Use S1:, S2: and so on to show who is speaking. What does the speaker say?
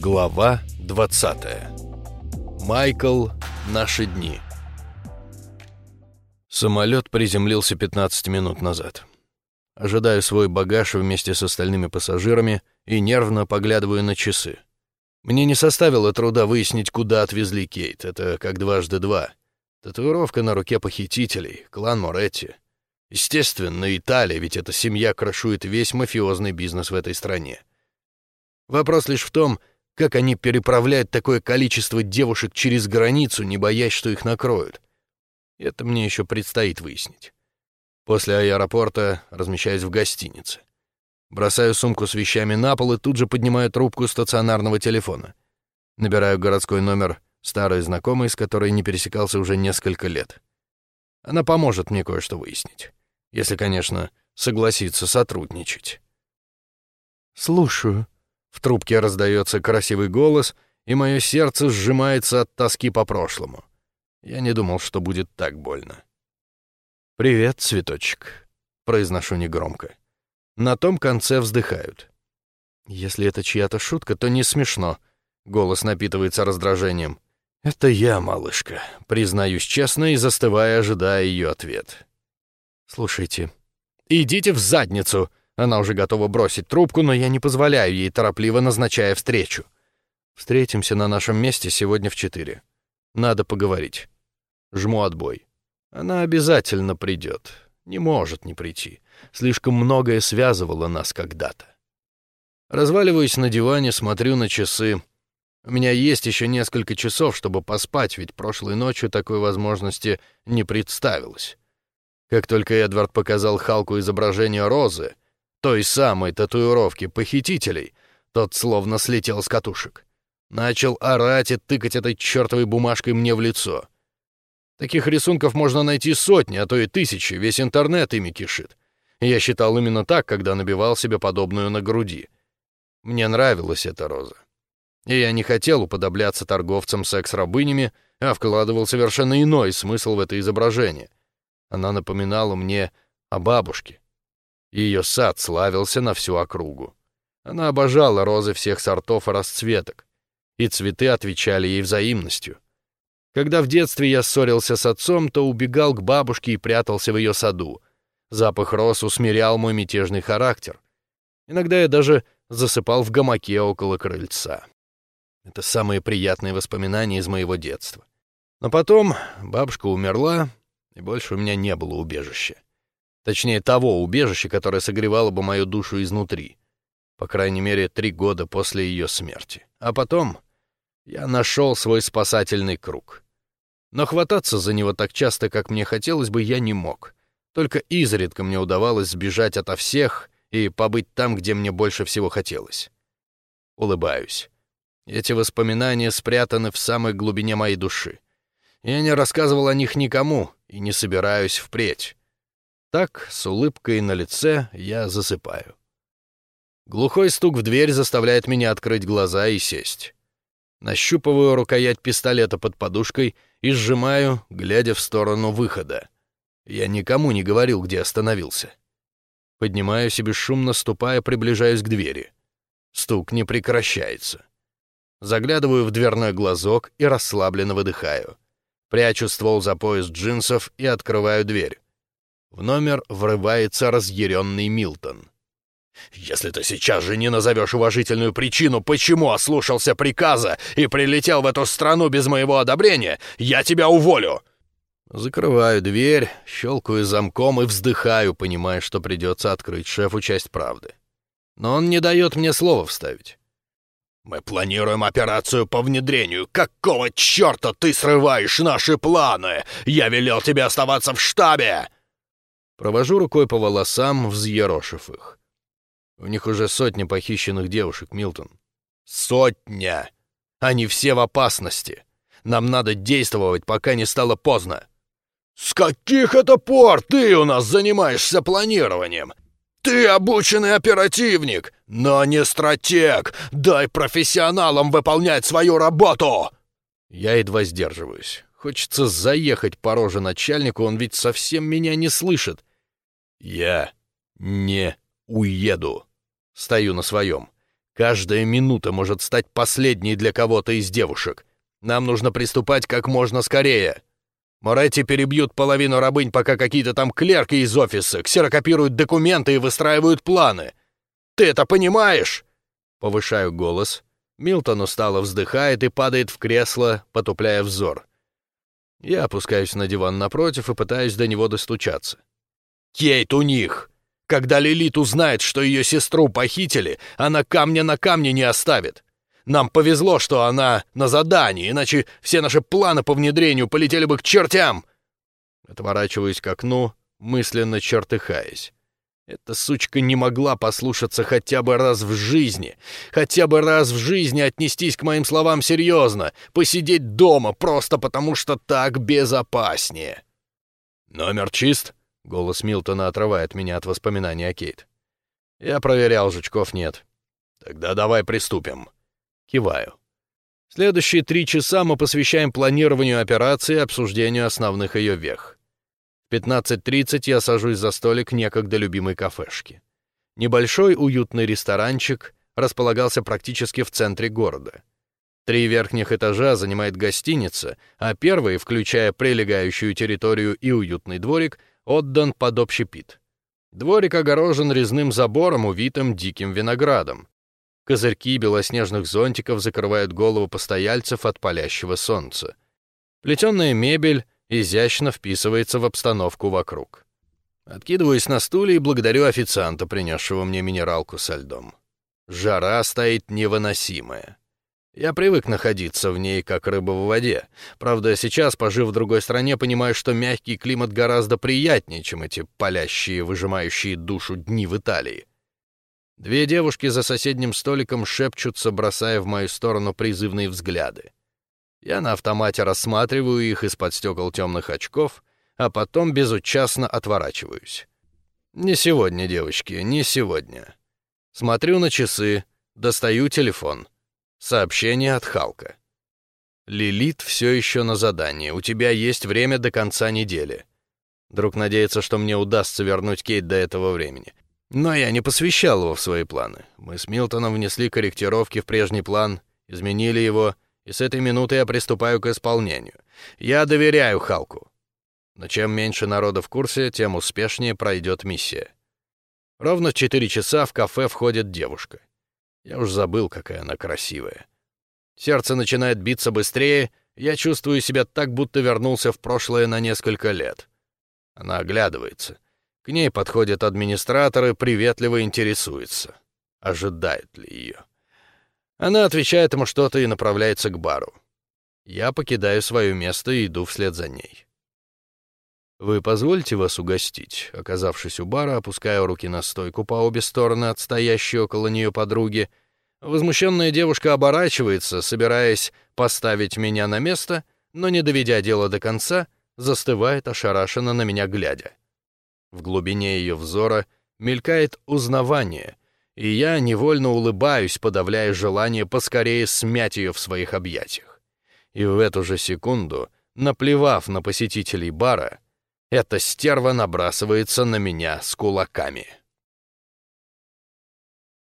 S1: Глава 20. Майкл. Наши дни. Самолет приземлился 15 минут назад. Ожидаю свой багаж вместе с остальными пассажирами и нервно поглядываю на часы. Мне не составило труда выяснить, куда отвезли Кейт. Это как дважды два. Татуировка на руке похитителей, клан Моретти. Естественно, Италия, ведь эта семья крашует весь мафиозный бизнес в этой стране. Вопрос лишь в том, как они переправляют такое количество девушек через границу, не боясь, что их накроют. Это мне еще предстоит выяснить. После аэропорта размещаюсь в гостинице. Бросаю сумку с вещами на пол и тут же поднимаю трубку стационарного телефона. Набираю городской номер старой знакомой, с которой не пересекался уже несколько лет. Она поможет мне кое-что выяснить. Если, конечно, согласится сотрудничать.
S2: «Слушаю»,
S1: в трубке раздается красивый голос, и мое сердце сжимается от тоски по прошлому. Я не думал, что будет так больно. «Привет, цветочек», — произношу негромко. На том конце вздыхают. Если это чья-то шутка, то не смешно. Голос напитывается раздражением. «Это я, малышка», — признаюсь честно и застывая, ожидая ее ответ. «Слушайте, идите в задницу», она уже готова бросить трубку, но я не позволяю ей, торопливо назначая встречу. Встретимся на нашем месте сегодня в четыре. Надо поговорить. Жму отбой. Она обязательно придет. Не может не прийти. Слишком многое связывало нас когда-то. Разваливаюсь на диване, смотрю на часы. У меня есть еще несколько часов, чтобы поспать, ведь прошлой ночью такой возможности не представилось. Как только Эдвард показал Халку изображение розы, той самой татуировки похитителей, тот словно слетел с катушек. Начал орать и тыкать этой чертовой бумажкой мне в лицо. Таких рисунков можно найти сотни, а то и тысячи, весь интернет ими кишит. Я считал именно так, когда набивал себе подобную на груди. Мне нравилась эта роза. И я не хотел уподобляться торговцам секс-рабынями, а вкладывал совершенно иной смысл в это изображение. Она напоминала мне о бабушке, ее сад славился на всю округу. Она обожала розы всех сортов и расцветок, и цветы отвечали ей взаимностью. Когда в детстве я ссорился с отцом, то убегал к бабушке и прятался в ее саду. Запах роз усмирял мой мятежный характер. Иногда я даже засыпал в гамаке около крыльца. Это самые приятные воспоминания из моего детства. Но потом бабушка умерла, и больше у меня не было убежища. Точнее, того убежища, которое согревало бы мою душу изнутри. По крайней мере, три года после ее смерти. А потом я нашел свой спасательный круг. Но хвататься за него так часто, как мне хотелось бы, я не мог. Только изредка мне удавалось сбежать ото всех и побыть там, где мне больше всего хотелось. Улыбаюсь. Эти воспоминания спрятаны в самой глубине моей души. Я не рассказывал о них никому и не собираюсь впредь. Так, с улыбкой на лице, я засыпаю. Глухой стук в дверь заставляет меня открыть глаза и сесть. Нащупываю рукоять пистолета под подушкой и сжимаю, глядя в сторону выхода. Я никому не говорил, где остановился. Поднимаюсь и бесшумно ступая, приближаюсь к двери. Стук не прекращается. Заглядываю в дверной глазок и расслабленно выдыхаю. Прячу ствол за пояс джинсов и открываю дверь. В номер врывается разъяренный Милтон. «Если ты сейчас же не назовешь уважительную причину, почему ослушался приказа и прилетел в эту страну без моего одобрения, я тебя уволю!» Закрываю дверь, щелкаю замком и вздыхаю, понимая, что придется открыть шефу часть правды. Но он не дает мне слова вставить. «Мы планируем операцию по внедрению. Какого черта ты срываешь наши планы? Я велел тебе оставаться в штабе!» Провожу рукой по волосам, взъерошив их. У них уже сотня похищенных девушек, Милтон. Сотня! Они все в опасности. Нам надо действовать, пока не стало поздно. С каких это пор ты у нас занимаешься планированием? Ты обученный оперативник, но не стратег. Дай профессионалам выполнять свою работу. Я едва сдерживаюсь. Хочется заехать по роже начальнику, он ведь совсем меня не слышит. Я не уеду. Стою на своем. Каждая минута может стать последней для кого-то из девушек. Нам нужно приступать как можно скорее. Моретти перебьют половину рабынь, пока какие-то там клерки из офиса ксерокопируют документы и выстраивают планы. Ты это понимаешь?» Повышаю голос. Милтон устало вздыхает и падает в кресло, потупляя взор. Я опускаюсь на диван напротив и пытаюсь до него достучаться. «Кейт у них! Когда Лилит узнает, что ее сестру похитили, она камня на камне не оставит. Нам повезло, что она на задании, иначе все наши планы по внедрению полетели бы к чертям!» Отворачиваюсь к окну, мысленно чертыхаясь. Эта сучка не могла послушаться хотя бы раз в жизни. Хотя бы раз в жизни отнестись к моим словам серьезно. Посидеть дома просто потому, что так безопаснее. «Номер чист?» Голос Милтона отрывает меня от воспоминаний о Кейт. «Я проверял, жучков нет». «Тогда давай приступим». Киваю. Следующие три часа мы посвящаем планированию операции и обсуждению основных ее вех. В 15.30 я сажусь за столик некогда любимой кафешки. Небольшой уютный ресторанчик располагался практически в центре города. Три верхних этажа занимает гостиница, а первый, включая прилегающую территорию и уютный дворик, отдан под общепит. Дворик огорожен резным забором, увитым диким виноградом. Козырьки белоснежных зонтиков закрывают голову постояльцев от палящего солнца. Плетеная мебель изящно вписывается в обстановку вокруг. Откидываюсь на стуле и благодарю официанта, принесшего мне минералку со льдом. Жара стоит невыносимая. Я привык находиться в ней, как рыба в воде. Правда, сейчас, пожив в другой стране, понимаю, что мягкий климат гораздо приятнее, чем эти палящие, выжимающие душу дни в Италии. Две девушки за соседним столиком шепчутся, бросая в мою сторону призывные взгляды. Я на автомате рассматриваю их из-под стекол темных очков, а потом безучастно отворачиваюсь. Не сегодня, девочки, не сегодня. Смотрю на часы, достаю телефон — Сообщение от Халка. «Лилит все еще на задании. У тебя есть время до конца недели». Друг надеется, что мне удастся вернуть Кейт до этого времени. Но я не посвящал его в свои планы. Мы с Милтоном внесли корректировки в прежний план, изменили его, и с этой минуты я приступаю к исполнению. Я доверяю Халку. Но чем меньше народа в курсе, тем успешнее пройдет миссия. Ровно в четыре часа в кафе входит девушка. Я уж забыл, какая она красивая. Сердце начинает биться быстрее, я чувствую себя так, будто вернулся в прошлое на несколько лет. Она оглядывается. К ней подходят администраторы, приветливо интересуются. Ожидает ли ее? Она отвечает ему что-то и направляется к бару. Я покидаю свое место и иду вслед за ней. «Вы позвольте вас угостить?» Оказавшись у бара, опускаю руки на стойку по обе стороны от стоящей около нее подруги. Возмущенная девушка оборачивается, собираясь поставить меня на место, но, не доведя дело до конца, застывает ошарашенно на меня глядя. В глубине ее взора мелькает узнавание, и я невольно улыбаюсь, подавляя желание поскорее смять ее в своих объятиях. И в эту же секунду, наплевав на посетителей бара, эта стерва набрасывается на меня с кулаками.